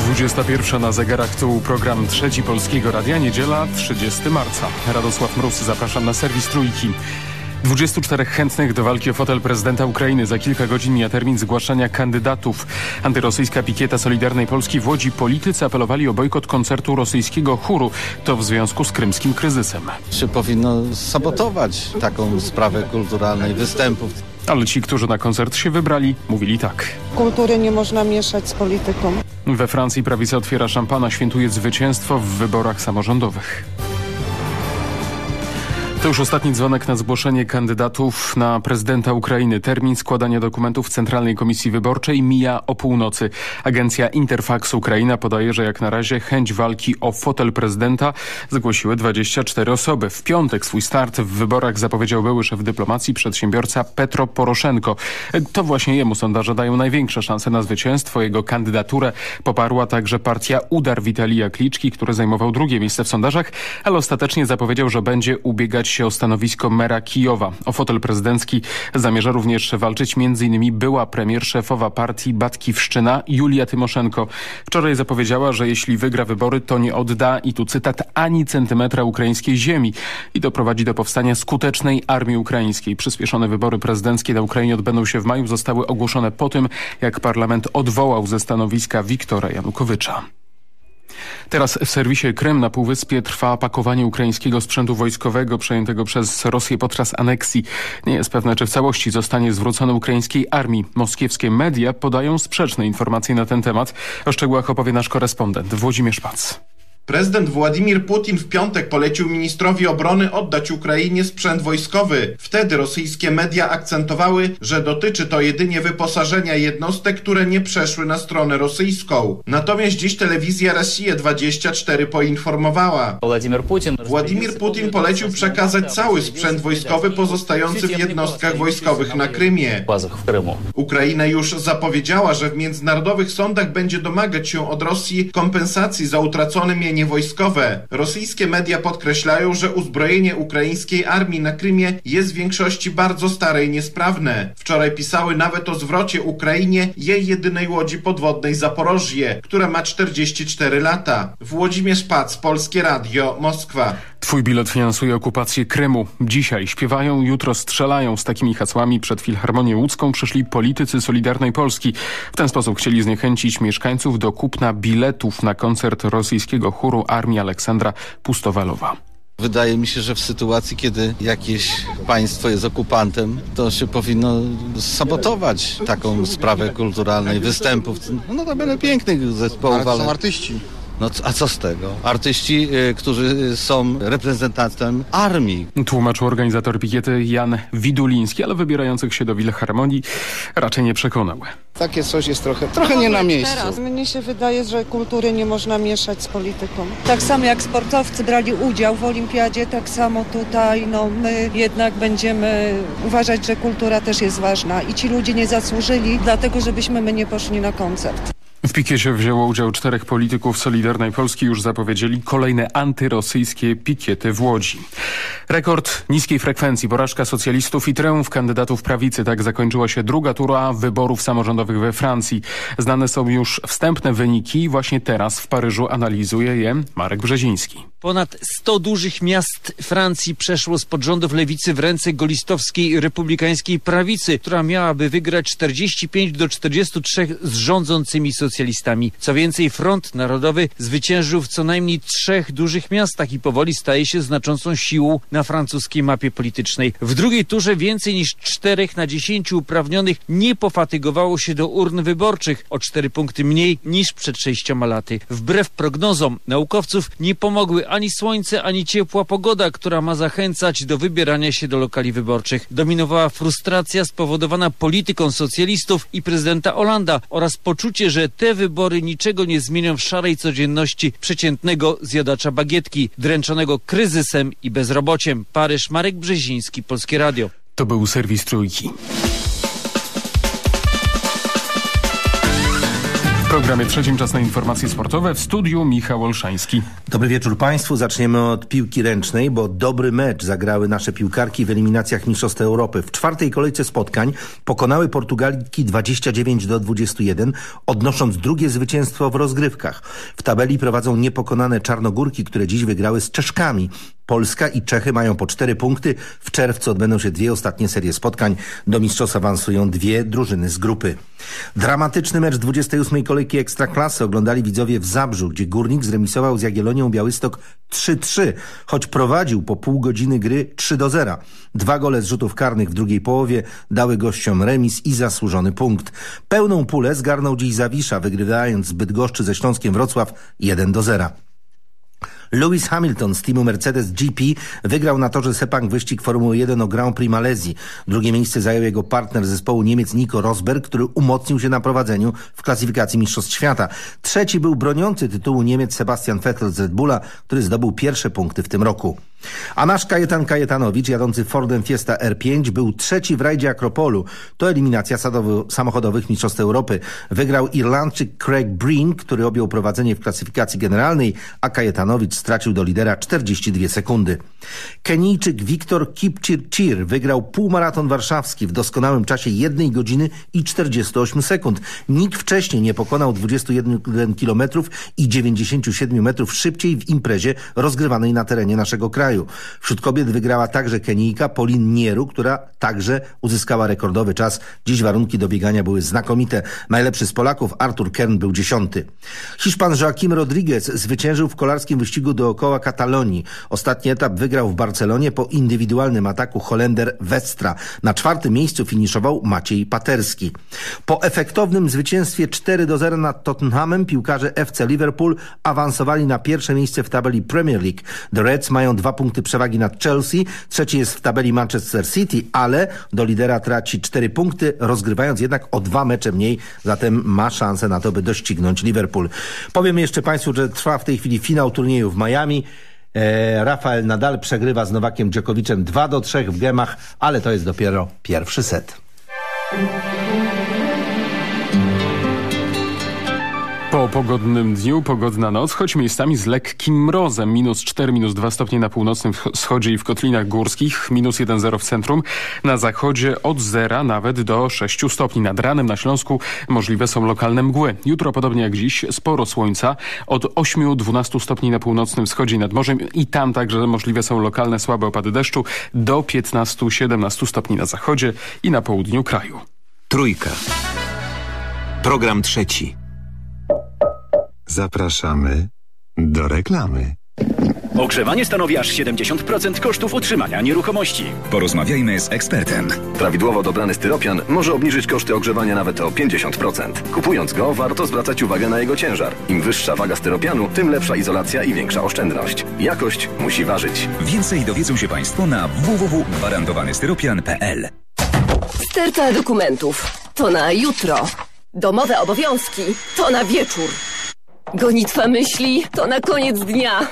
21 na zegarach tu program Trzeci Polskiego Radia, niedziela 30 marca. Radosław Mróz, zapraszam na serwis Trójki. 24 chętnych do walki o fotel prezydenta Ukrainy. Za kilka godzin mija termin zgłaszania kandydatów. Antyrosyjska pikieta Solidarnej Polski w Łodzi politycy apelowali o bojkot koncertu rosyjskiego chóru. To w związku z krymskim kryzysem. Czy powinno sabotować taką sprawę kulturalnej występów? Ale ci, którzy na koncert się wybrali, mówili tak. Kultury nie można mieszać z polityką. We Francji prawica otwiera szampana, świętuje zwycięstwo w wyborach samorządowych. To już ostatni dzwonek na zgłoszenie kandydatów na prezydenta Ukrainy. Termin składania dokumentów w Centralnej Komisji Wyborczej mija o północy. Agencja Interfax Ukraina podaje, że jak na razie chęć walki o fotel prezydenta zgłosiły 24 osoby. W piątek swój start w wyborach zapowiedział były szef dyplomacji przedsiębiorca Petro Poroszenko. To właśnie jemu sondaże dają największe szanse na zwycięstwo. Jego kandydaturę poparła także partia Udar Witalija Kliczki, który zajmował drugie miejsce w sondażach, ale ostatecznie zapowiedział, że będzie ubiegać się o stanowisko mera Kijowa. O fotel prezydencki zamierza również walczyć m.in. była premier szefowa partii Batkiwszczyna Julia Tymoszenko. Wczoraj zapowiedziała, że jeśli wygra wybory, to nie odda, i tu cytat, ani centymetra ukraińskiej ziemi i doprowadzi do powstania skutecznej armii ukraińskiej. Przyspieszone wybory prezydenckie na Ukrainie odbędą się w maju. Zostały ogłoszone po tym, jak parlament odwołał ze stanowiska Wiktora Janukowycza. Teraz w serwisie Krem na Półwyspie trwa pakowanie ukraińskiego sprzętu wojskowego przejętego przez Rosję podczas aneksji. Nie jest pewne, czy w całości zostanie zwrócony ukraińskiej armii. Moskiewskie media podają sprzeczne informacje na ten temat. O szczegółach opowie nasz korespondent Włodzimierz Pac. Prezydent Władimir Putin w piątek polecił ministrowi obrony oddać Ukrainie sprzęt wojskowy. Wtedy rosyjskie media akcentowały, że dotyczy to jedynie wyposażenia jednostek, które nie przeszły na stronę rosyjską. Natomiast dziś telewizja Rosja 24 poinformowała. Władimir Putin, Władimir Putin polecił przekazać cały sprzęt wojskowy pozostający w jednostkach wojskowych na Krymie. Ukraina już zapowiedziała, że w międzynarodowych sądach będzie domagać się od Rosji kompensacji za utracone mienie wojskowe. Rosyjskie media podkreślają, że uzbrojenie ukraińskiej armii na Krymie jest w większości bardzo stare i niesprawne. Wczoraj pisały nawet o zwrocie Ukrainie jej jedynej łodzi podwodnej Zaporożie, która ma 44 lata. Włodzimierz Pac, Polskie Radio, Moskwa. Twój bilet finansuje okupację Krymu. Dzisiaj śpiewają, jutro strzelają. Z takimi hasłami przed Filharmonię Łódzką przyszli politycy Solidarnej Polski. W ten sposób chcieli zniechęcić mieszkańców do kupna biletów na koncert rosyjskiego chóru Armii Aleksandra Pustowalowa. Wydaje mi się, że w sytuacji, kiedy jakieś państwo jest okupantem, to się powinno sabotować taką sprawę kulturalnej występów. No to będą pięknych zespołów, Ale to ale... są artyści. No a co z tego? Artyści, y, którzy są reprezentantem armii. Tłumaczył organizator pikiety Jan Widuliński, ale wybierających się do Wilharmonii raczej nie przekonał. Takie coś jest trochę, trochę nie na miejscu. Teraz. Mnie się wydaje, że kultury nie można mieszać z polityką. Tak samo jak sportowcy brali udział w olimpiadzie, tak samo tutaj no, my jednak będziemy uważać, że kultura też jest ważna i ci ludzie nie zasłużyli dlatego, żebyśmy my nie poszli na koncert. W pikiecie wzięło udział czterech polityków Solidarnej Polski. Już zapowiedzieli kolejne antyrosyjskie pikiety w Łodzi. Rekord niskiej frekwencji, porażka socjalistów i triumf kandydatów prawicy. Tak zakończyła się druga tura wyborów samorządowych we Francji. Znane są już wstępne wyniki. Właśnie teraz w Paryżu analizuje je Marek Brzeziński. Ponad 100 dużych miast Francji przeszło spod rządów lewicy w ręce golistowskiej republikańskiej prawicy, która miałaby wygrać 45 do 43 z rządzącymi socjalistami. Co więcej, Front Narodowy zwyciężył w co najmniej trzech dużych miastach i powoli staje się znaczącą siłą na francuskiej mapie politycznej. W drugiej turze więcej niż 4 na 10 uprawnionych nie pofatygowało się do urn wyborczych o 4 punkty mniej niż przed sześcioma laty. Wbrew prognozom naukowców nie pomogły ani słońce, ani ciepła pogoda, która ma zachęcać do wybierania się do lokali wyborczych. Dominowała frustracja spowodowana polityką socjalistów i prezydenta Olanda oraz poczucie, że te wybory niczego nie zmienią w szarej codzienności przeciętnego zjadacza bagietki, dręczonego kryzysem i bezrobociem. Paryż, Marek Brzeziński, Polskie Radio. To był serwis Trójki. Programie trzecim czas na informacje sportowe. W studiu Michał Olszański. Dobry wieczór Państwu. Zaczniemy od piłki ręcznej, bo dobry mecz zagrały nasze piłkarki w eliminacjach Mistrzostw Europy. W czwartej kolejce spotkań pokonały Portugalki 29 do 21, odnosząc drugie zwycięstwo w rozgrywkach. W tabeli prowadzą niepokonane Czarnogórki, które dziś wygrały z Czeszkami. Polska i Czechy mają po cztery punkty. W czerwcu odbędą się dwie ostatnie serie spotkań. Do mistrzostw awansują dwie drużyny z grupy. Dramatyczny mecz 28. kolejki Ekstraklasy oglądali widzowie w Zabrzu, gdzie Górnik zremisował z Jagiellonią Białystok 3-3, choć prowadził po pół godziny gry 3-0. Dwa gole z rzutów karnych w drugiej połowie dały gościom remis i zasłużony punkt. Pełną pulę zgarnął dziś Zawisza, wygrywając z Bydgoszczy ze Śląskiem Wrocław 1-0. Lewis Hamilton z teamu Mercedes GP wygrał na torze Sepang wyścig Formuły 1 o Grand Prix Malezji. Drugie miejsce zajął jego partner zespołu Niemiec Nico Rosberg, który umocnił się na prowadzeniu w klasyfikacji Mistrzostw Świata. Trzeci był broniący tytułu Niemiec Sebastian Vettel z Red Bulla, który zdobył pierwsze punkty w tym roku. A nasz Kajetan Kajetanowicz, jadący Fordem Fiesta R5, był trzeci w rajdzie Akropolu. To eliminacja samochodowych Mistrzostw Europy. Wygrał Irlandczyk Craig Breen, który objął prowadzenie w klasyfikacji generalnej, a Kajetanowicz stracił do lidera 42 sekundy. Kenijczyk Wiktor Kipchirchir wygrał półmaraton warszawski w doskonałym czasie 1 godziny i 48 sekund. Nikt wcześniej nie pokonał 21 km i 97 metrów szybciej w imprezie rozgrywanej na terenie naszego kraju kraju. Wśród kobiet wygrała także Kenijka Pauline Nieru, która także uzyskała rekordowy czas. Dziś warunki do biegania były znakomite. Najlepszy z Polaków Artur Kern był dziesiąty. Hiszpan Joaquim Rodriguez zwyciężył w kolarskim wyścigu dookoła Katalonii. Ostatni etap wygrał w Barcelonie po indywidualnym ataku Holender Westra. Na czwartym miejscu finiszował Maciej Paterski. Po efektownym zwycięstwie 4 do 0 nad Tottenhamem piłkarze FC Liverpool awansowali na pierwsze miejsce w tabeli Premier League. The Reds mają dwa punkty przewagi nad Chelsea, trzeci jest w tabeli Manchester City, ale do lidera traci cztery punkty, rozgrywając jednak o dwa mecze mniej, zatem ma szansę na to, by doścignąć Liverpool. Powiem jeszcze Państwu, że trwa w tej chwili finał turnieju w Miami. E, Rafael Nadal przegrywa z Nowakiem Dżokowiczem 2 do 3 w gemach, ale to jest dopiero pierwszy set. Po pogodnym dniu, pogodna noc, choć miejscami z lekkim mrozem. Minus 4, minus 2 stopnie na północnym wschodzie i w Kotlinach Górskich, minus 1,0 w centrum. Na zachodzie od zera nawet do 6 stopni. Nad ranem na Śląsku możliwe są lokalne mgły. Jutro, podobnie jak dziś, sporo słońca. Od 8-12 stopni na północnym wschodzie i nad morzem i tam także możliwe są lokalne słabe opady deszczu do 15-17 stopni na zachodzie i na południu kraju. Trójka. Program trzeci. Zapraszamy do reklamy. Ogrzewanie stanowi aż 70% kosztów utrzymania nieruchomości. Porozmawiajmy z ekspertem. Prawidłowo dobrany styropian może obniżyć koszty ogrzewania nawet o 50%. Kupując go, warto zwracać uwagę na jego ciężar. Im wyższa waga styropianu, tym lepsza izolacja i większa oszczędność. Jakość musi ważyć. Więcej dowiedzą się Państwo na www.gwarantowanestyropian.pl Sterta dokumentów. To na jutro. Domowe obowiązki. To na wieczór. Gonitwa myśli to na koniec dnia.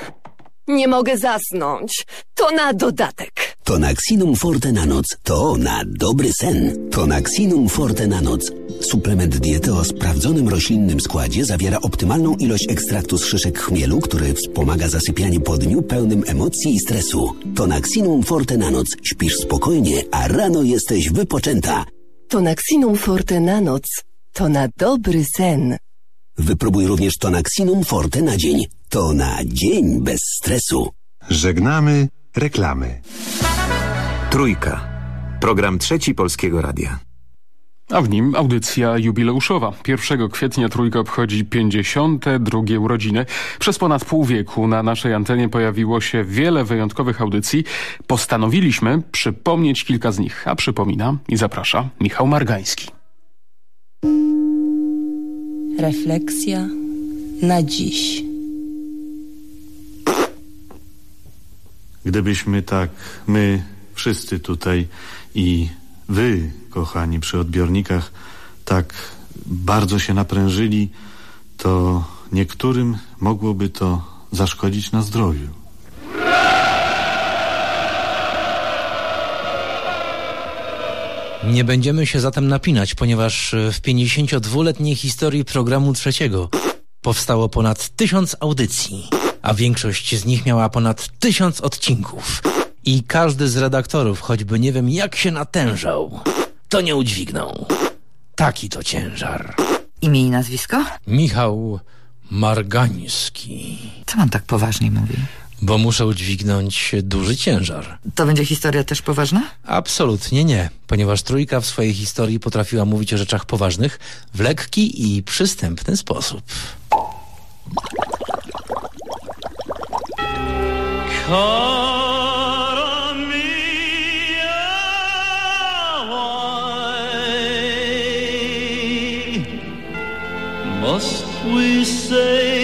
Nie mogę zasnąć. To na dodatek. Tonaxinum Forte na noc to na dobry sen. Tonaxinum Forte na noc. Suplement diety o sprawdzonym roślinnym składzie zawiera optymalną ilość ekstraktu z szyszek chmielu, który wspomaga zasypianie po dniu pełnym emocji i stresu. Tonaxinum Forte na noc. Śpisz spokojnie, a rano jesteś wypoczęta. Tonaxinum Forte na noc to na dobry sen. Wypróbuj również Tonaxinum Forte na dzień. To na dzień bez stresu. Żegnamy reklamy. Trójka. Program trzeci Polskiego Radia. A w nim audycja jubileuszowa. 1 kwietnia Trójka obchodzi 52 urodziny. Przez ponad pół wieku na naszej antenie pojawiło się wiele wyjątkowych audycji. Postanowiliśmy przypomnieć kilka z nich. A przypomina i zaprasza Michał Margański. Refleksja na dziś. Gdybyśmy tak, my wszyscy tutaj i wy, kochani, przy odbiornikach, tak bardzo się naprężyli, to niektórym mogłoby to zaszkodzić na zdrowiu. Nie będziemy się zatem napinać, ponieważ w 52-letniej historii programu trzeciego powstało ponad tysiąc audycji, a większość z nich miała ponad tysiąc odcinków. I każdy z redaktorów, choćby nie wiem jak się natężał, to nie udźwignął. Taki to ciężar. Imię i nazwisko? Michał Margański. Co pan tak poważnie mówi? Bo muszę udźwignąć duży ciężar. To będzie historia też poważna? Absolutnie nie, ponieważ trójka w swojej historii potrafiła mówić o rzeczach poważnych w lekki i przystępny sposób. Must we say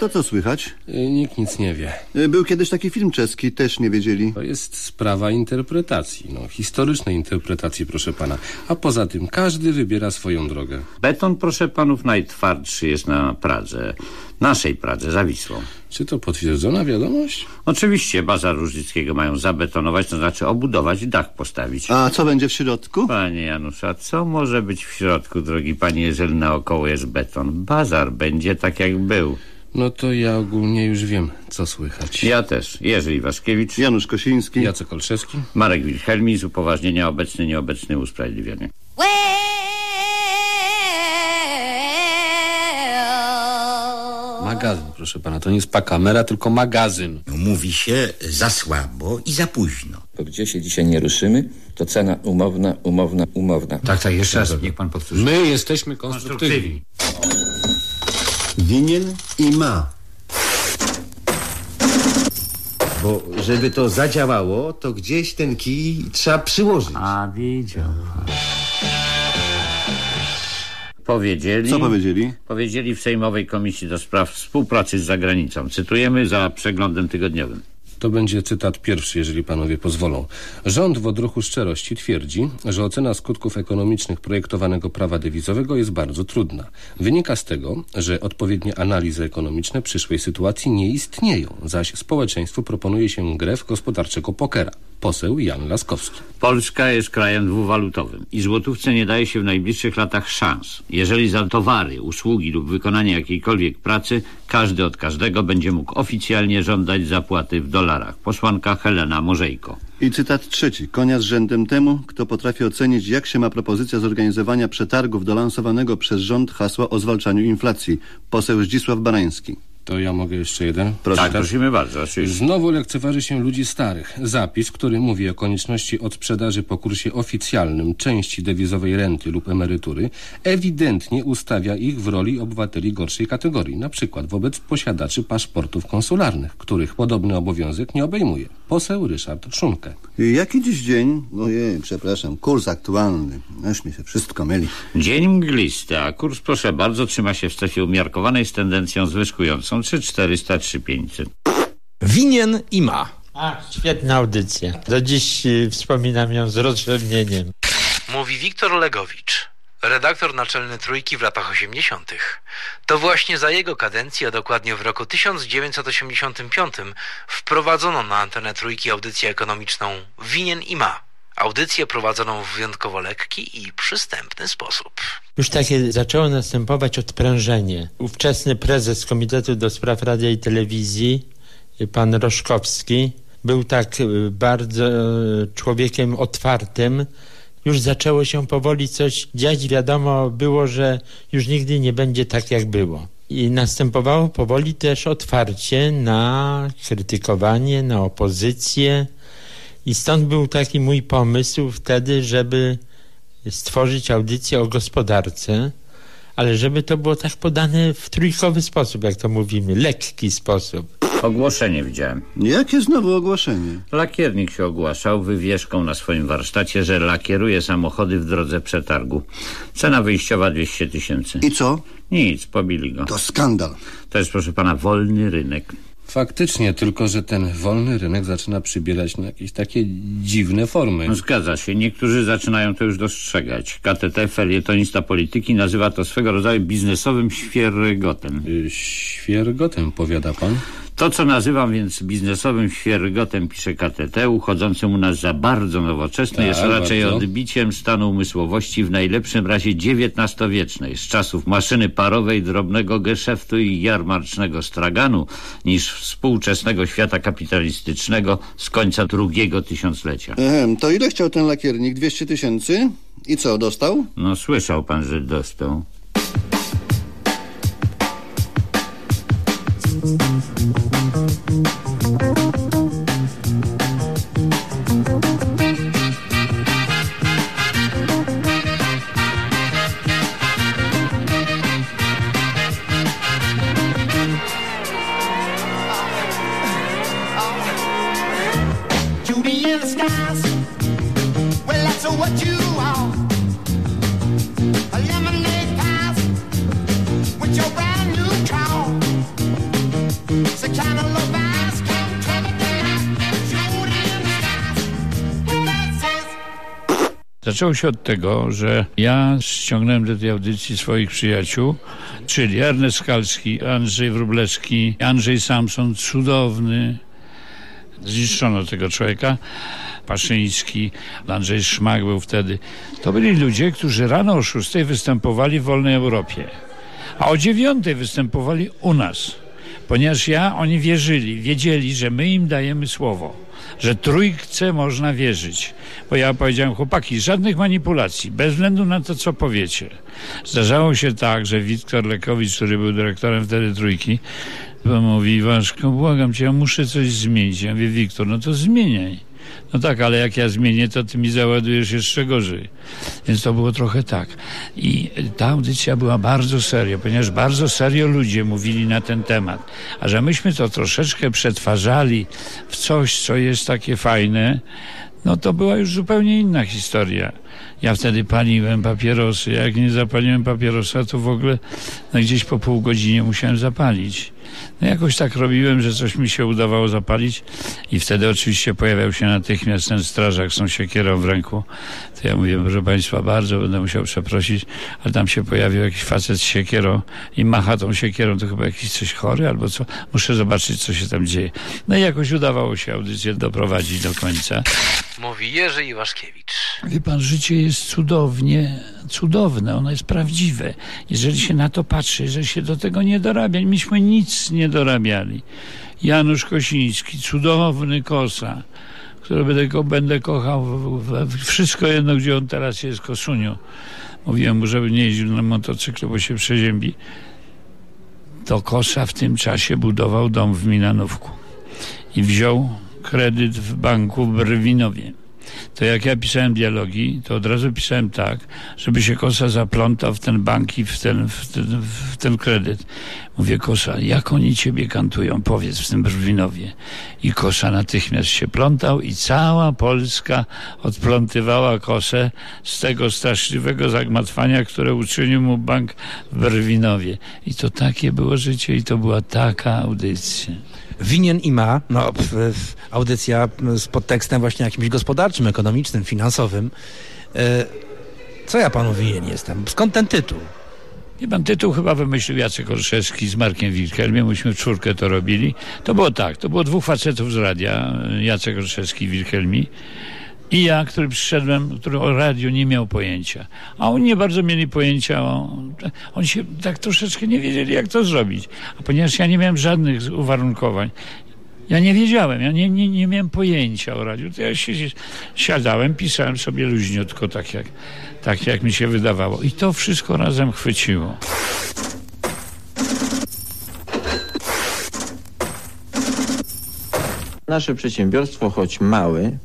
to co słychać? Nikt nic nie wie. Był kiedyś taki film czeski, też nie wiedzieli. To jest sprawa interpretacji, no, historycznej interpretacji, proszę pana. A poza tym każdy wybiera swoją drogę. Beton, proszę panów, najtwardszy jest na Pradze. Naszej Pradze, za Wisłą. Czy to potwierdzona wiadomość? Oczywiście, bazar Różnickiego mają zabetonować, to znaczy obudować i dach postawić. A co będzie w środku? Panie Janusz, a co może być w środku, drogi panie, jeżeli naokoło jest beton? Bazar będzie tak jak był. No to ja ogólnie już wiem, co słychać. Ja też. Jerzy Iwaszkiewicz. Janusz Kosiński. Jacek Olszewski. Marek Wilhelmi z upoważnienia obecny, nieobecny usprawiedliwiony. Magazyn, proszę pana, to nie jest kamera, tylko magazyn. Mówi się za słabo i za późno. Bo gdzie się dzisiaj nie ruszymy, to cena umowna, umowna, umowna. Tak, tak, jeszcze raz, niech pan powtórzy. My jesteśmy konstruktywni. Winien i ma. Bo żeby to zadziałało, to gdzieś ten kij trzeba przyłożyć. A widział Powiedzieli... Co powiedzieli? Powiedzieli w Sejmowej Komisji do Spraw Współpracy z Zagranicą. Cytujemy za przeglądem tygodniowym. To będzie cytat pierwszy, jeżeli panowie pozwolą. Rząd w odruchu szczerości twierdzi, że ocena skutków ekonomicznych projektowanego prawa dewizowego jest bardzo trudna. Wynika z tego, że odpowiednie analizy ekonomiczne przyszłej sytuacji nie istnieją, zaś społeczeństwu proponuje się grę w gospodarczego pokera. Poseł Jan Laskowski. Polska jest krajem dwuwalutowym i złotówce nie daje się w najbliższych latach szans. Jeżeli za towary, usługi lub wykonanie jakiejkolwiek pracy każdy od każdego będzie mógł oficjalnie żądać zapłaty w dolarach. Posłanka Helena Morzejko. I cytat trzeci. Konia z rzędem temu, kto potrafi ocenić, jak się ma propozycja zorganizowania przetargów do lansowanego przez rząd hasła o zwalczaniu inflacji. Poseł Zdzisław Barański. To ja mogę jeszcze jeden? Proszę, tak, prosimy bardzo. Oczywiście. Znowu lekceważy się ludzi starych. Zapis, który mówi o konieczności odsprzedaży po kursie oficjalnym części dewizowej renty lub emerytury, ewidentnie ustawia ich w roli obywateli gorszej kategorii, na przykład wobec posiadaczy paszportów konsularnych, których podobny obowiązek nie obejmuje. Poseł Ryszard Szunkę. Jaki dziś dzień? Ojej, przepraszam, kurs aktualny. Aż mi się wszystko myli. Dzień mglisty, a kurs, proszę bardzo, trzyma się w strefie umiarkowanej z tendencją zwyżkującą 3400, 3500. Winien i ma. A, świetna audycja. Do dziś y, wspominam ją z rozrzewnieniem. Mówi Wiktor Legowicz, redaktor naczelny Trójki w latach 80. To właśnie za jego kadencji, a dokładnie w roku 1985 wprowadzono na antenę Trójki audycję ekonomiczną Winien i ma. Audycję prowadzoną w wyjątkowo lekki i przystępny sposób. Już takie zaczęło następować odprężenie. Ówczesny prezes Komitetu do Spraw Radia i Telewizji, pan Roszkowski, był tak y, bardzo y, człowiekiem otwartym. Już zaczęło się powoli coś dziać. Wiadomo było, że już nigdy nie będzie tak, jak było. I następowało powoli też otwarcie na krytykowanie, na opozycję. I stąd był taki mój pomysł wtedy, żeby stworzyć audycję o gospodarce, ale żeby to było tak podane w trójkowy sposób, jak to mówimy, lekki sposób. Ogłoszenie widziałem. Jakie znowu ogłoszenie? Lakiernik się ogłaszał wywieszką na swoim warsztacie, że lakieruje samochody w drodze przetargu. Cena wyjściowa 200 tysięcy. I co? Nic, pobili go. To skandal. To jest, proszę pana, wolny rynek. Faktycznie, tylko że ten wolny rynek zaczyna przybierać na jakieś takie dziwne formy. No, zgadza się. Niektórzy zaczynają to już dostrzegać. KTT, felietonista polityki, nazywa to swego rodzaju biznesowym świergotem. Y, świergotem, powiada pan? To, co nazywam więc biznesowym świergotem, pisze KTT, uchodzącym u nas za bardzo nowoczesny, Tak, jest raczej bardzo. odbiciem stanu umysłowości w najlepszym razie XIX-wiecznej, z czasów maszyny parowej, drobnego geszeftu i jarmarcznego straganu, niż współczesnego świata kapitalistycznego z końca drugiego tysiąclecia. Ehem, to ile chciał ten lakiernik? 200 tysięcy? I co, dostał? No, słyszał pan, że dostał. Thank you. Zaczęło się od tego, że ja ściągnąłem do tej audycji swoich przyjaciół, czyli Ernest Skalski, Andrzej Wróblewski, Andrzej Samson, cudowny. Zniszczono tego człowieka. Paszyński, Andrzej Szmak był wtedy. To byli ludzie, którzy rano o 6 występowali w wolnej Europie, a o 9 występowali u nas. Ponieważ ja, oni wierzyli, wiedzieli, że my im dajemy słowo, że trójce można wierzyć. Bo ja powiedziałem, chłopaki, żadnych manipulacji, bez względu na to, co powiecie. Zdarzało się tak, że Wiktor Lekowicz, który był dyrektorem wtedy trójki, mówi, Waszko, błagam cię, ja muszę coś zmienić. Ja mówię, Wiktor, no to zmieniaj. No tak, ale jak ja zmienię, to ty mi załadujesz jeszcze gorzej. Więc to było trochę tak. I ta audycja była bardzo serio, ponieważ bardzo serio ludzie mówili na ten temat. A że myśmy to troszeczkę przetwarzali w coś, co jest takie fajne, no to była już zupełnie inna historia. Ja wtedy paliłem papierosy. Jak nie zapaliłem papierosa, to w ogóle no gdzieś po pół godzinie musiałem zapalić. No jakoś tak robiłem, że coś mi się udawało zapalić i wtedy oczywiście pojawiał się natychmiast ten strażak z tą siekierą w ręku. To ja mówię, proszę Państwa, bardzo będę musiał przeprosić, ale tam się pojawił jakiś facet z siekierą i macha tą siekierą, to chyba jakiś coś chory albo co. Muszę zobaczyć, co się tam dzieje. No i jakoś udawało się audycję doprowadzić do końca. Mówi Jerzy Iwaszkiewicz. Wie pan, życie jest cudownie, cudowne, ono jest prawdziwe. Jeżeli się na to patrzy, jeżeli się do tego nie dorabia, myśmy nic nie dorabiali. Janusz Kosiński, cudowny kosa, którego będę, będę kochał w, w, wszystko jedno, gdzie on teraz jest, Kosuniu. Mówiłem mu, żeby nie jeździł na motocyklu, bo się przeziębi. To Kosa w tym czasie budował dom w Milanówku i wziął kredyt w banku w Brwinowie. To jak ja pisałem dialogi, to od razu pisałem tak, żeby się Kosa zaplątał w ten bank i w ten, w ten, w ten kredyt. Mówię, Kosa, jak oni ciebie kantują, powiedz w tym Brwinowie. I Kosa natychmiast się plątał i cała Polska odplątywała Kosę z tego straszliwego zagmatwania, które uczynił mu bank w Brwinowie. I to takie było życie i to była taka audycja. Winien i ma, no, audycja z podtekstem właśnie jakimś gospodarczym, ekonomicznym, finansowym. E, co ja panu winien jestem? Skąd ten tytuł? Nie pan tytuł chyba wymyślił Jacek Olszewski z Markiem Wilhelmiem, myśmy w czwórkę to robili. To było tak, to było dwóch facetów z radia, Jacek Olszewski i Wilhelmi. I ja, który przyszedłem, który o radiu nie miał pojęcia. A oni nie bardzo mieli pojęcia o... Oni się tak troszeczkę nie wiedzieli, jak to zrobić. A ponieważ ja nie miałem żadnych uwarunkowań, ja nie wiedziałem, ja nie, nie, nie miałem pojęcia o radiu. To ja się, siadałem, pisałem sobie luźniutko, tak jak, tak jak mi się wydawało. I to wszystko razem chwyciło. Nasze przedsiębiorstwo, choć małe,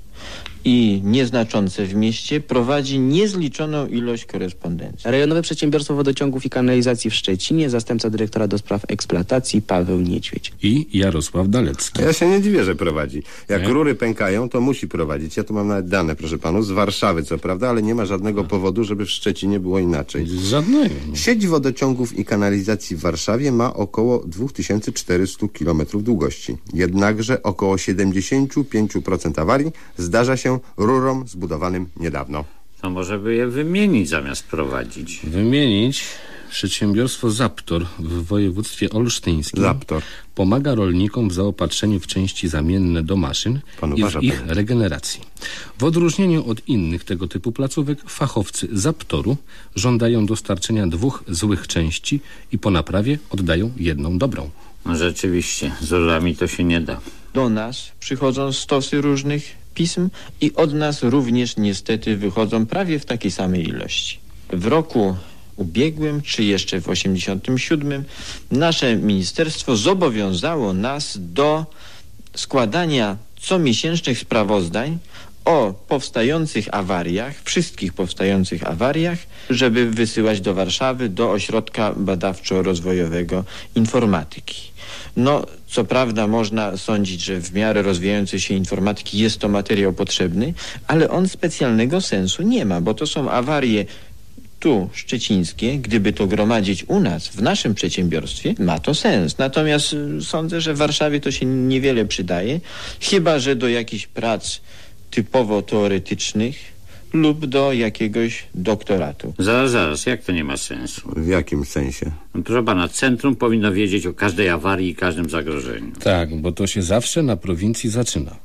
i nieznaczące w mieście prowadzi niezliczoną ilość korespondencji. Rejonowe Przedsiębiorstwo Wodociągów i Kanalizacji w Szczecinie, zastępca dyrektora do spraw eksploatacji Paweł Niedźwiedź. I Jarosław Dalecki. Ja się nie dziwię, że prowadzi. Jak rury pękają, to musi prowadzić. Ja tu mam nawet dane, proszę panów, z Warszawy co prawda, ale nie ma żadnego powodu, żeby w Szczecinie było inaczej. Żadnego. Sieć wodociągów i kanalizacji w Warszawie ma około 2400 km długości. Jednakże około 75% awarii zdarza się rurom zbudowanym niedawno. To może by je wymienić zamiast prowadzić. Wymienić przedsiębiorstwo Zaptor w województwie olsztyńskim Zaptor. pomaga rolnikom w zaopatrzeniu w części zamienne do maszyn Pan i uważa, w ich panie. regeneracji. W odróżnieniu od innych tego typu placówek fachowcy Zaptoru żądają dostarczenia dwóch złych części i po naprawie oddają jedną dobrą. No rzeczywiście, z rolami to się nie da. Do nas przychodzą stosy różnych pism i od nas również niestety wychodzą prawie w takiej samej ilości. W roku ubiegłym, czy jeszcze w 87, nasze ministerstwo zobowiązało nas do składania comiesięcznych sprawozdań o powstających awariach, wszystkich powstających awariach, żeby wysyłać do Warszawy, do Ośrodka Badawczo-Rozwojowego Informatyki. No, co prawda można sądzić, że w miarę rozwijającej się informatyki jest to materiał potrzebny, ale on specjalnego sensu nie ma, bo to są awarie tu szczecińskie, gdyby to gromadzić u nas, w naszym przedsiębiorstwie, ma to sens. Natomiast y, sądzę, że w Warszawie to się niewiele przydaje, chyba że do jakichś prac typowo teoretycznych lub do jakiegoś doktoratu. Zaraz, zaraz, jak to nie ma sensu? W jakim sensie? No, proszę pana, centrum powinno wiedzieć o każdej awarii i każdym zagrożeniu. Tak, bo to się zawsze na prowincji zaczyna.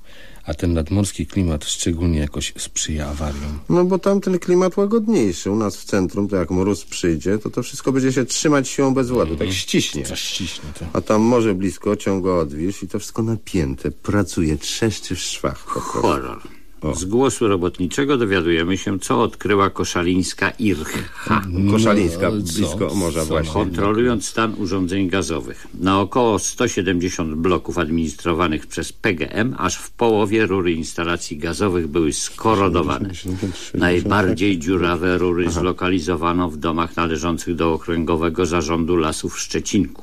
A ten nadmorski klimat szczególnie jakoś sprzyja awariom. No bo tam ten klimat łagodniejszy. U nas w centrum, to jak mróz przyjdzie, to to wszystko będzie się trzymać siłą bez ładu, tak ściśnie. To ściśnie to. A tam morze blisko, ciągle odwilż i to wszystko napięte, pracuje, trzeszczy w szwach. po Horror. Z głosu robotniczego dowiadujemy się, co odkryła koszalińska IRCH. Koszalińska, No, blisko co? morza Co? właśnie. Kontrolując stan urządzeń gazowych. Na około 170 bloków administrowanych przez PGM, aż w połowie rury instalacji gazowych były skorodowane. Najbardziej dziurawe rury zlokalizowano w domach należących do Okręgowego Zarządu Lasów w Szczecinku.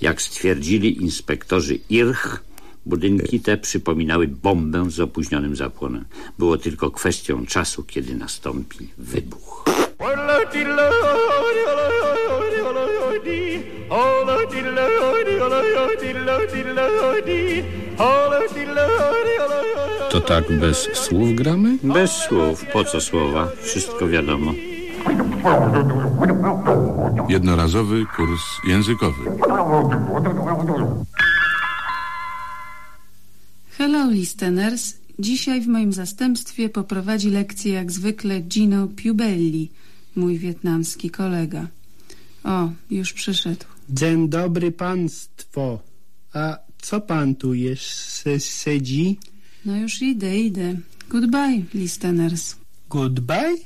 Jak stwierdzili inspektorzy IRCH, budynki te przypominały bombę z opóźnionym zapłonem. Było tylko kwestią czasu, kiedy nastąpi wybuch. To tak bez słów gramy? Bez słów. Po co słowa? Wszystko wiadomo. Jednorazowy kurs językowy. Hello listeners. Dzisiaj w moim zastępstwie poprowadzi lekcję jak zwykle Gino Piubelli, mój wietnamski kolega. O, już przyszedł. Dzień dobry państwo. A co pan tu jeszcze siedzi? No już idę, idę. Goodbye, listeners. Goodbye?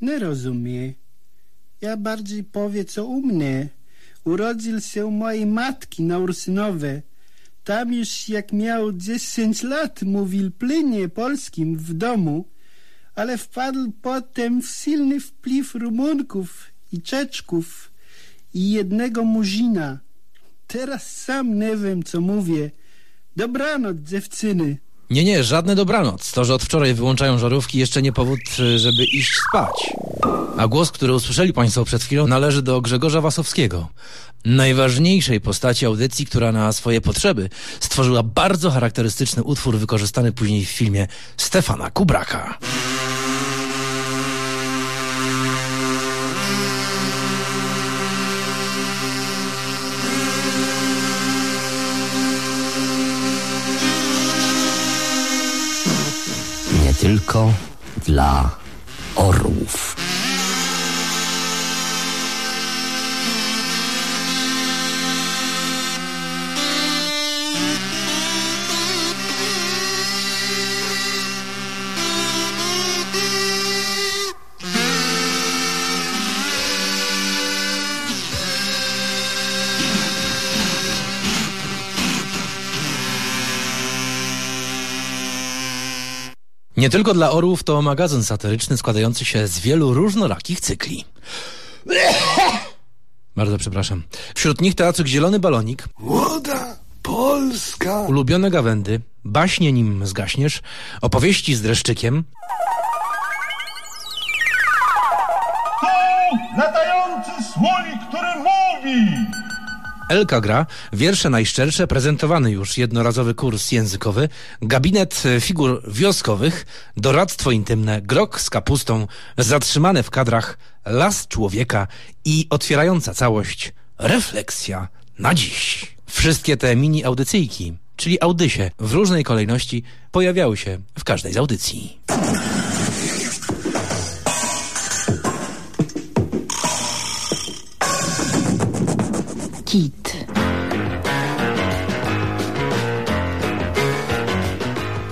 Nie rozumiem. Ja bardziej powie co u mnie. Urodził się u mojej matki na Ursynowe. Tam już jak miał 10 lat mówił płynie polskim w domu, ale wpadł potem w silny wpływ Rumunków i Czeczków i jednego Muzina. Teraz sam nie wiem, co mówię. Dobranoc, dziewczyny. Nie, nie, żadne dobranoc. To, że od wczoraj wyłączają żarówki, jeszcze nie powód, y, żeby iść spać. A głos, który usłyszeli Państwo przed chwilą, należy do Grzegorza Wasowskiego. Najważniejszej postaci audycji, która na swoje potrzeby stworzyła bardzo charakterystyczny utwór wykorzystany później w filmie Stefana Kubraka. Tylko dla orłów. Nie tylko dla orłów to magazyn satyryczny składający się z wielu różnorakich cykli. Bardzo przepraszam. Wśród nich teatrzyk Zielony Balonik, Młoda Polska. ulubione gawędy, baśnie nim zgaśniesz, opowieści z dreszczykiem, latający słonik, który mówi! Elka gra, wiersze najszczersze, prezentowany już jednorazowy kurs językowy, gabinet e, figur wioskowych, doradztwo intymne, grok z kapustą, zatrzymane w kadrach, las człowieka i otwierająca całość refleksja na dziś. Wszystkie te mini audycyjki, czyli audysie w różnej kolejności pojawiały się w każdej z audycji. Kit.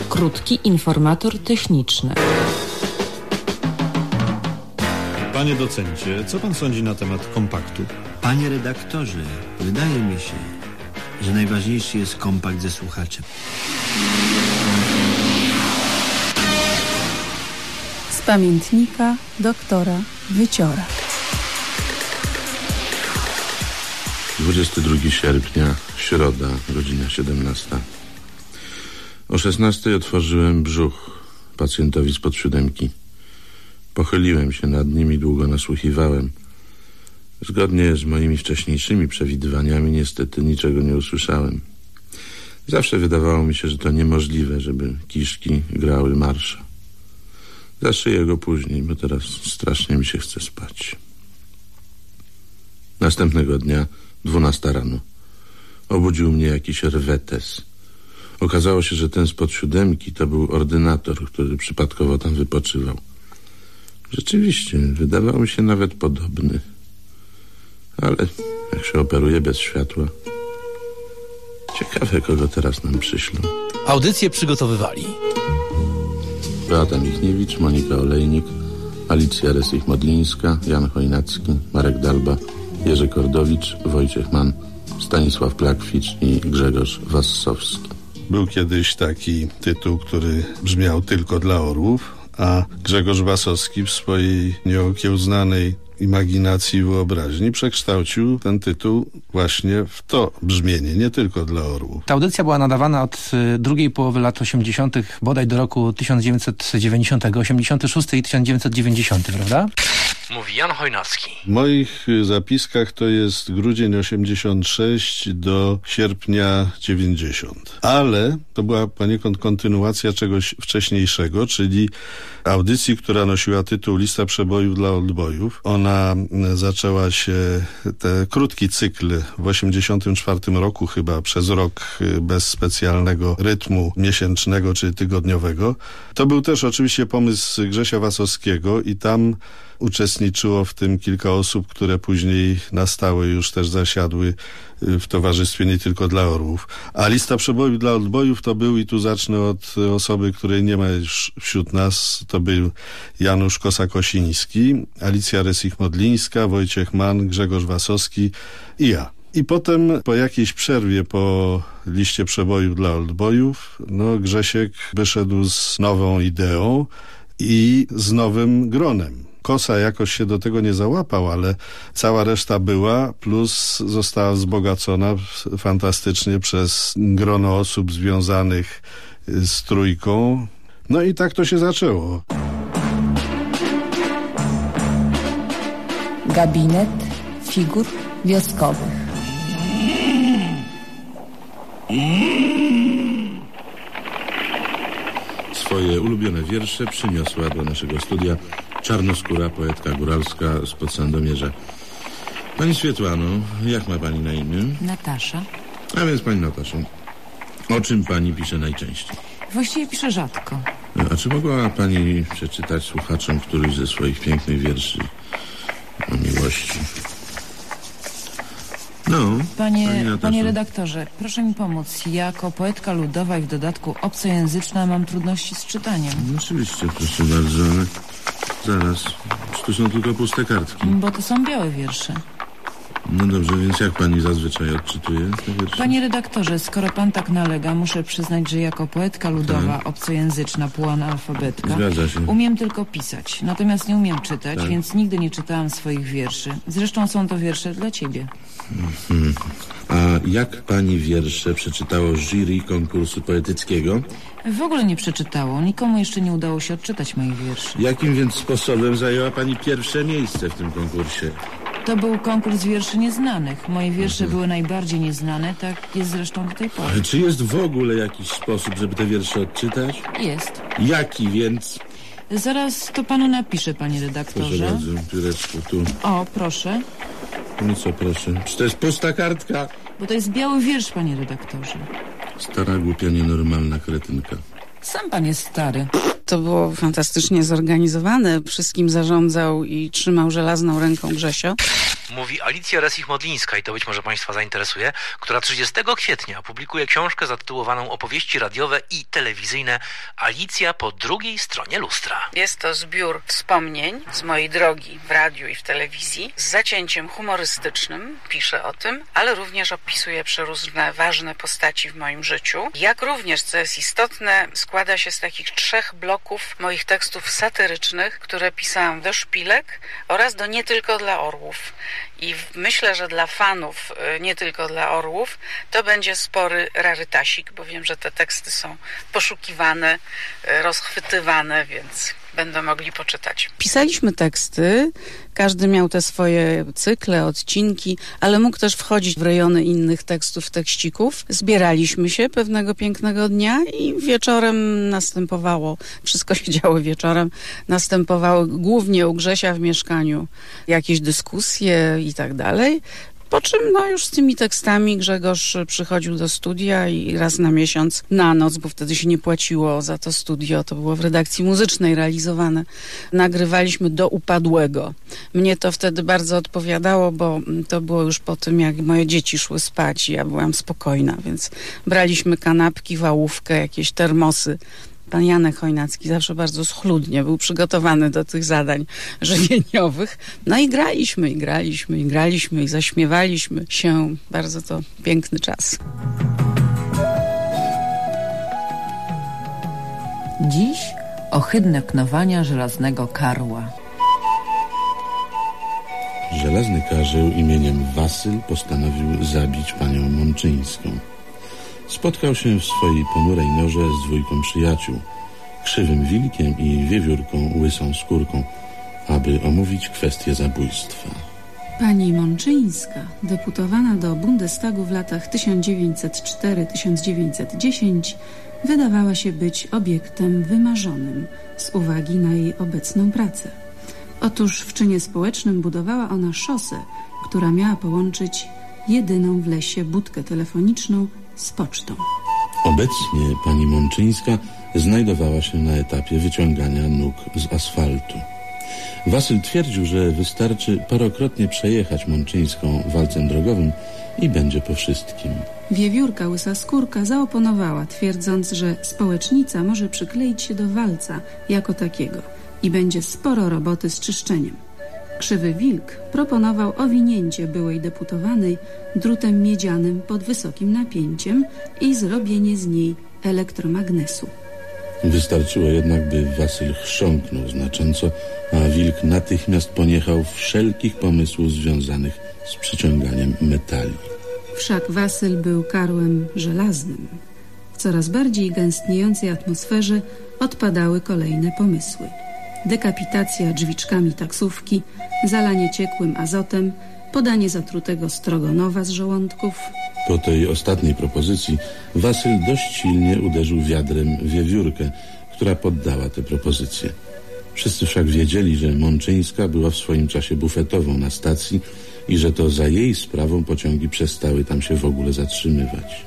Krótki informator techniczny. Panie docencie, co pan sądzi na temat kompaktu? Panie redaktorze, wydaje mi się, że najważniejszy jest kompakt ze słuchaczem. Z pamiętnika doktora Wyciora. 22 sierpnia, środa, godzina 17. O 16 otworzyłem brzuch pacjentowi spod siódemki. Pochyliłem się nad nim i długo nasłuchiwałem. Zgodnie z moimi wcześniejszymi przewidywaniami niestety niczego nie usłyszałem. Zawsze wydawało mi się, że to niemożliwe, żeby kiszki grały marsza. Zaszyję go później, bo teraz strasznie mi się chce spać. Następnego dnia, dwunasta rano, obudził mnie jakiś rwetes. Okazało się, że ten spod siódemki to był ordynator, który przypadkowo tam wypoczywał. Rzeczywiście, wydawał mi się nawet podobny. Ale jak się operuje bez światła... Ciekawe, kogo teraz nam przyślą. Audycje przygotowywali Beata Michniewicz, Monika Olejnik, Alicja Resych-Modlińska, Jan Chojnacki, Marek Dalba, Jerzy Kordowicz, Wojciech Mann, Stanisław Plakwicz i Grzegorz Wassowski. Był kiedyś taki tytuł, który brzmiał tylko dla orłów, a Grzegorz Wasowski w swojej nieokiełznanej imaginacji i wyobraźni przekształcił ten tytuł właśnie w to brzmienie, nie tylko dla orłów. Ta audycja była nadawana od y, drugiej połowy lat 80., bodaj do roku 1990, 86 i 1990, prawda? Mówi Jan Chojnacki. W moich zapiskach to jest grudzień 86 do sierpnia 90. Ale to była poniekąd kontynuacja czegoś wcześniejszego, czyli audycji, która nosiła tytuł Lista przebojów dla odbojów. Ona zaczęła się, te krótki cykl w 84 roku chyba, przez rok bez specjalnego rytmu miesięcznego czy tygodniowego. To był też oczywiście pomysł Grzesia Wasowskiego i tam uczestniczyło w tym kilka osób, które później na stałe już też zasiadły y, w towarzystwie nie tylko dla orłów. A lista przebojów dla odbojów to był, i tu zacznę od osoby, której nie ma już wśród nas, to był Janusz Kosak-Osiński, Alicja Resich-Modlińska, Wojciech Mann, Grzegorz Wasowski i ja. I potem po jakiejś przerwie po liście przebojów dla oldboyów, no Grzesiek wyszedł z nową ideą i z nowym gronem. Kosa jakoś się do tego nie załapał, ale cała reszta była, plus została wzbogacona fantastycznie przez grono osób związanych z trójką. No i tak to się zaczęło. Gabinet figur wioskowych. Swoje ulubione wiersze przyniosła do naszego studia czarnoskóra poetka góralska spod Sandomierza. Pani Swietłano, jak ma pani na imię? Natasza. A więc pani Natasza, o czym pani pisze najczęściej? Właściwie piszę rzadko. A czy mogła pani przeczytać słuchaczom któryś ze swoich pięknych wierszy o miłości? No, pani Panie, panie redaktorze, proszę mi pomóc. Jako poetka ludowa i w dodatku obcojęzyczna mam trudności z czytaniem. No, Oczywiście, proszę bardzo, ale zaraz. Czy to są tylko puste kartki? Bo to są białe wiersze. No dobrze, więc jak pani zazwyczaj odczytuje te wiersze? Panie redaktorze, skoro pan tak nalega, muszę przyznać, że jako poetka ludowa, obcojęzyczna, półanalfabetka, Tak. Zgadza się. umiem tylko pisać. Natomiast nie umiem czytać, Tak. więc nigdy nie czytałam swoich wierszy. Zresztą są to wiersze dla ciebie. A jak pani wiersze przeczytało jury konkursu poetyckiego? W ogóle nie przeczytało. Nikomu jeszcze nie udało się odczytać moich wierszy. Jakim więc sposobem zajęła pani pierwsze miejsce w tym konkursie? To był konkurs wierszy nieznanych. Moje wiersze były najbardziej nieznane, tak jest zresztą do tej pory. Ale czy jest w ogóle jakiś sposób, żeby te wiersze odczytać? Jest. Jaki więc? Zaraz to panu napiszę, panie Proszę redaktorze. bardzo, pióreczko tu. O, proszę. No co proszę? Czy to jest pusta kartka? Bo to jest biały wiersz, panie redaktorze. Stara, głupia, nienormalna kretynka. Sam pan jest stary. To było fantastycznie zorganizowane. Wszystkim zarządzał i trzymał żelazną ręką Grzesio. Mówi Alicja Resich-Modlińska i to być może Państwa zainteresuje, która 30 kwietnia publikuje książkę zatytułowaną Opowieści radiowe i telewizyjne Alicja po drugiej stronie lustra. Jest to zbiór wspomnień z mojej drogi w radiu i w telewizji z zacięciem humorystycznym, piszę o tym, ale również opisuję przeróżne ważne postaci w moim życiu. Jak również, co jest istotne, składa się z takich trzech bloków moich tekstów satyrycznych, które pisałam do szpilek oraz do Nie tylko dla orłów. I myślę, że dla fanów, y, nie tylko dla orłów, to będzie spory rarytasik, bo wiem, że te teksty są poszukiwane, y, rozchwytywane, więc będą mogli poczytać. Pisaliśmy teksty, każdy miał te swoje cykle, odcinki, ale mógł też wchodzić w rejony innych tekstów, tekścików. Zbieraliśmy się pewnego pięknego dnia i wieczorem następowało, wszystko się działo wieczorem, następowały głównie u Grzesia w mieszkaniu jakieś dyskusje i tak dalej. Po czym no już z tymi tekstami Grzegorz przychodził do studia i raz na miesiąc na noc, bo wtedy się nie płaciło za to studio, to było w redakcji muzycznej realizowane. Nagrywaliśmy do upadłego. Mnie to wtedy bardzo odpowiadało, bo to było już po tym, jak moje dzieci szły spać i ja byłam spokojna, więc braliśmy kanapki, wałówkę, jakieś termosy. Pan Janek Chojnacki zawsze bardzo schludnie był przygotowany do tych zadań żywieniowych. No i graliśmy, i graliśmy, i graliśmy, i zaśmiewaliśmy się. Bardzo to piękny czas. Dziś ohydne knowania żelaznego karła. Żelazny karzeł imieniem Wasyl postanowił zabić panią Mączyńską. Spotkał się w swojej ponurej norze z dwójką przyjaciół, krzywym wilkiem i wiewiórką łysą skórką, aby omówić kwestię zabójstwa. Pani Mączyńska, deputowana do Bundestagu w latach 1904-1910, wydawała się być obiektem wymarzonym z uwagi na jej obecną pracę. Otóż w czynie społecznym budowała ona szosę, która miała połączyć jedyną w lesie budkę telefoniczną z pocztą. Obecnie pani Mączyńska znajdowała się na etapie wyciągania nóg z asfaltu. Wasyl twierdził, że wystarczy parokrotnie przejechać Mączyńską walcem drogowym i będzie po wszystkim. Wiewiórka łysa skórka zaoponowała, twierdząc, że społecznica może przykleić się do walca jako takiego i będzie sporo roboty z czyszczeniem. Krzywy Wilk proponował owinięcie byłej deputowanej drutem miedzianym pod wysokim napięciem i zrobienie z niej elektromagnesu. Wystarczyło jednak, by Wasyl chrząknął znacząco, a wilk natychmiast poniechał wszelkich pomysłów związanych z przyciąganiem metali. Wszak Wasyl był karłem żelaznym. W coraz bardziej gęstniejącej atmosferze odpadały kolejne pomysły. Dekapitacja drzwiczkami taksówki, zalanie ciekłym azotem, podanie zatrutego strogonowa z żołądków. Po tej ostatniej propozycji Wasyl dość silnie uderzył wiadrem wiewiórkę, która poddała tę propozycję. Wszyscy wszak wiedzieli, że Mączyńska była w swoim czasie bufetową na stacji i że to za jej sprawą pociągi przestały tam się w ogóle zatrzymywać.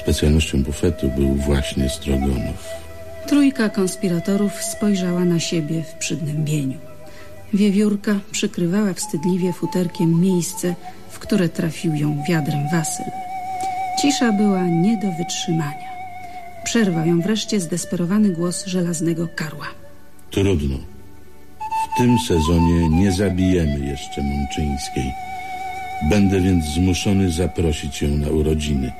Specjalnością bufetu był właśnie Strogonow. Trójka konspiratorów spojrzała na siebie w przygnębieniu. Wiewiórka przykrywała wstydliwie futerkiem miejsce, w które trafił ją wiadrem Wasyl. Cisza była nie do wytrzymania. Przerwał ją wreszcie zdesperowany głos żelaznego karła. Trudno. W tym sezonie nie zabijemy jeszcze Mączyńskiej. Będę więc zmuszony zaprosić ją na urodziny.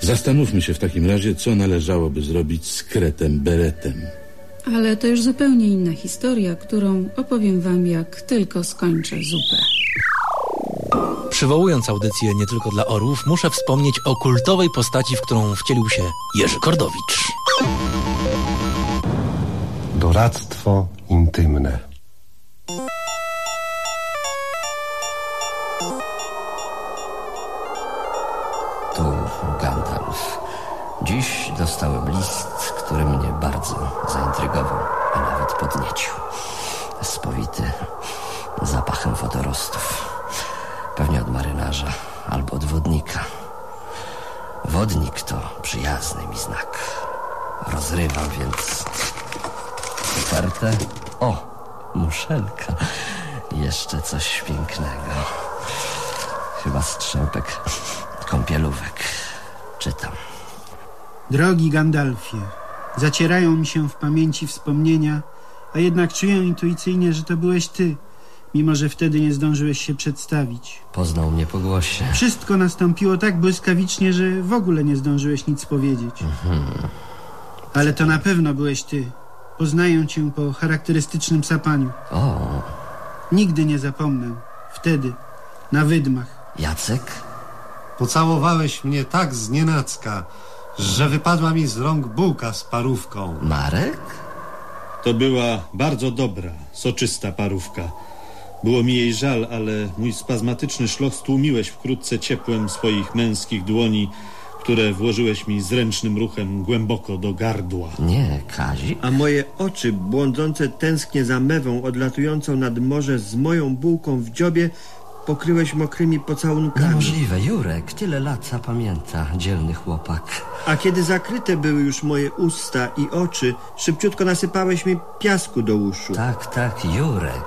Zastanówmy się w takim razie, co należałoby zrobić z Kretem Beretem. Ale to już zupełnie inna historia, którą opowiem wam, jak tylko skończę zupę. Przywołując audycję nie tylko dla orłów, muszę wspomnieć o kultowej postaci, w którą wcielił się Jerzy Kordowicz. Doradztwo intymne. Drogi Gandalfie, zacierają mi się w pamięci wspomnienia, a jednak czuję intuicyjnie, że to byłeś ty, mimo że wtedy nie zdążyłeś się przedstawić. Poznał mnie po głosie. Wszystko nastąpiło tak błyskawicznie, że w ogóle nie zdążyłeś nic powiedzieć. Mhm. Ale to na pewno byłeś ty. Poznaję cię po charakterystycznym sapaniu. O, Nigdy nie zapomnę. Wtedy, na wydmach. Jacek? Pocałowałeś mnie tak znienacka, że wypadła mi z rąk bułka z parówką. Marek? To była bardzo dobra, soczysta parówka. Było mi jej żal, ale mój spazmatyczny szloch stłumiłeś wkrótce ciepłem swoich męskich dłoni, które włożyłeś mi zręcznym ruchem głęboko do gardła. Nie, Kazik? A moje oczy, błądzące tęsknie za mewą, odlatującą nad morze z moją bułką w dziobie, pokryłeś mokrymi pocałunkami. Niemożliwe, Jurek. Tyle lat zapamięta, dzielny chłopak. A kiedy zakryte były już moje usta i oczy, szybciutko nasypałeś mi piasku do uszu. Tak, tak, Jurek.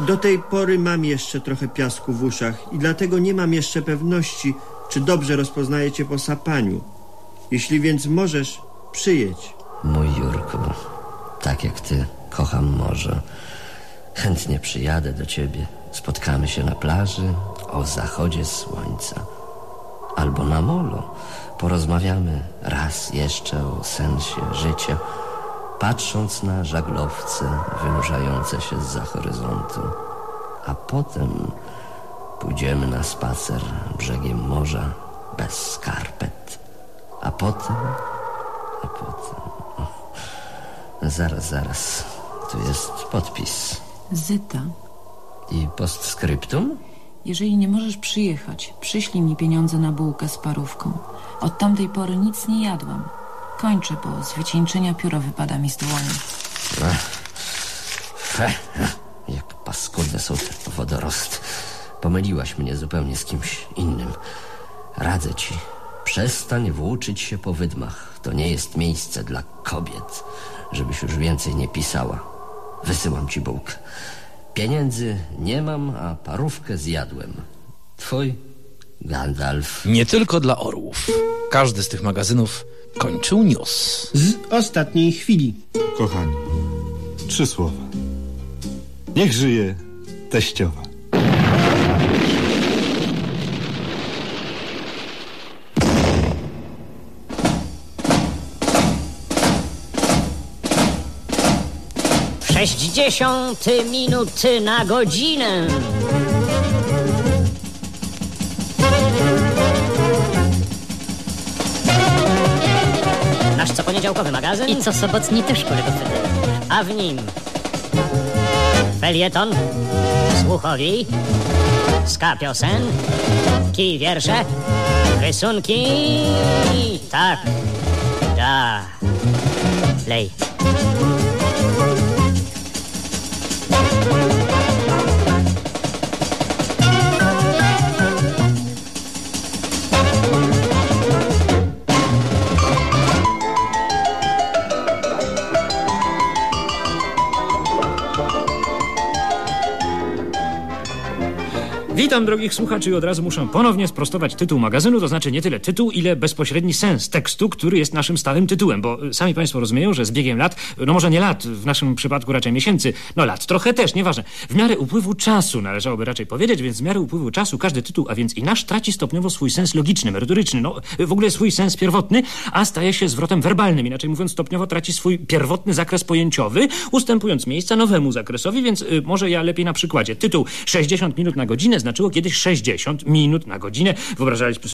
Do tej pory mam jeszcze trochę piasku w uszach i dlatego nie mam jeszcze pewności, czy dobrze rozpoznaję cię po sapaniu. Jeśli więc możesz, przyjedź. Mój Jurku, tak jak ty, kocham morze. Chętnie przyjadę do ciebie. Spotkamy się na plaży o zachodzie słońca. Albo na molo. Porozmawiamy raz jeszcze o sensie życia, patrząc na żaglowce wynurzające się z horyzontu. A potem pójdziemy na spacer brzegiem morza bez skarpet. A potem... A potem... Zaraz, zaraz. Tu jest podpis. Zyta, I postscriptum? jeżeli nie możesz przyjechać, przyślij mi pieniądze na bułkę z parówką. Od tamtej pory nic nie jadłam. Kończę, bo z wycieńczenia pióro wypada mi z dłoni. Fe, jak paskudne są te wodorosty. Pomyliłaś mnie zupełnie z kimś innym. Radzę ci, przestań włóczyć się po wydmach. To nie jest miejsce dla kobiet, żebyś już więcej nie pisała. Wysyłam ci bułkę. Pieniędzy nie mam, a parówkę zjadłem. Twój Gandalf. Nie tylko dla orłów. Każdy z tych magazynów kończył news. Z ostatniej chwili. Kochani, trzy słowa. Niech żyje teściowa. Sześćdziesiąty minuty na godzinę. Nasz co poniedziałkowy magazyn. I co sobotni też, kolego A w nim felieton, słuchowi, ska piosenki, wiersze, rysunki. Tak, da, Thank you. Witam drogich słuchaczy i od razu muszę ponownie sprostować tytuł magazynu, to znaczy nie tyle tytuł, ile bezpośredni sens tekstu, który jest naszym stałym tytułem, bo y, sami Państwo rozumieją, że z biegiem lat, no może nie lat, w naszym przypadku raczej miesięcy, no lat trochę też, nieważne. W miarę upływu czasu należałoby raczej powiedzieć, więc w miarę upływu czasu każdy tytuł, a więc i nasz traci stopniowo swój sens logiczny, merytoryczny, no w ogóle swój sens pierwotny, a staje się zwrotem werbalnym, inaczej mówiąc stopniowo traci swój pierwotny zakres pojęciowy, ustępując miejsca nowemu zakresowi, więc y, może ja lepiej na przykładzie. Tytuł 60 minut na godzinę znaczyło kiedyś 60 minut na godzinę. Wyobrażaliśmy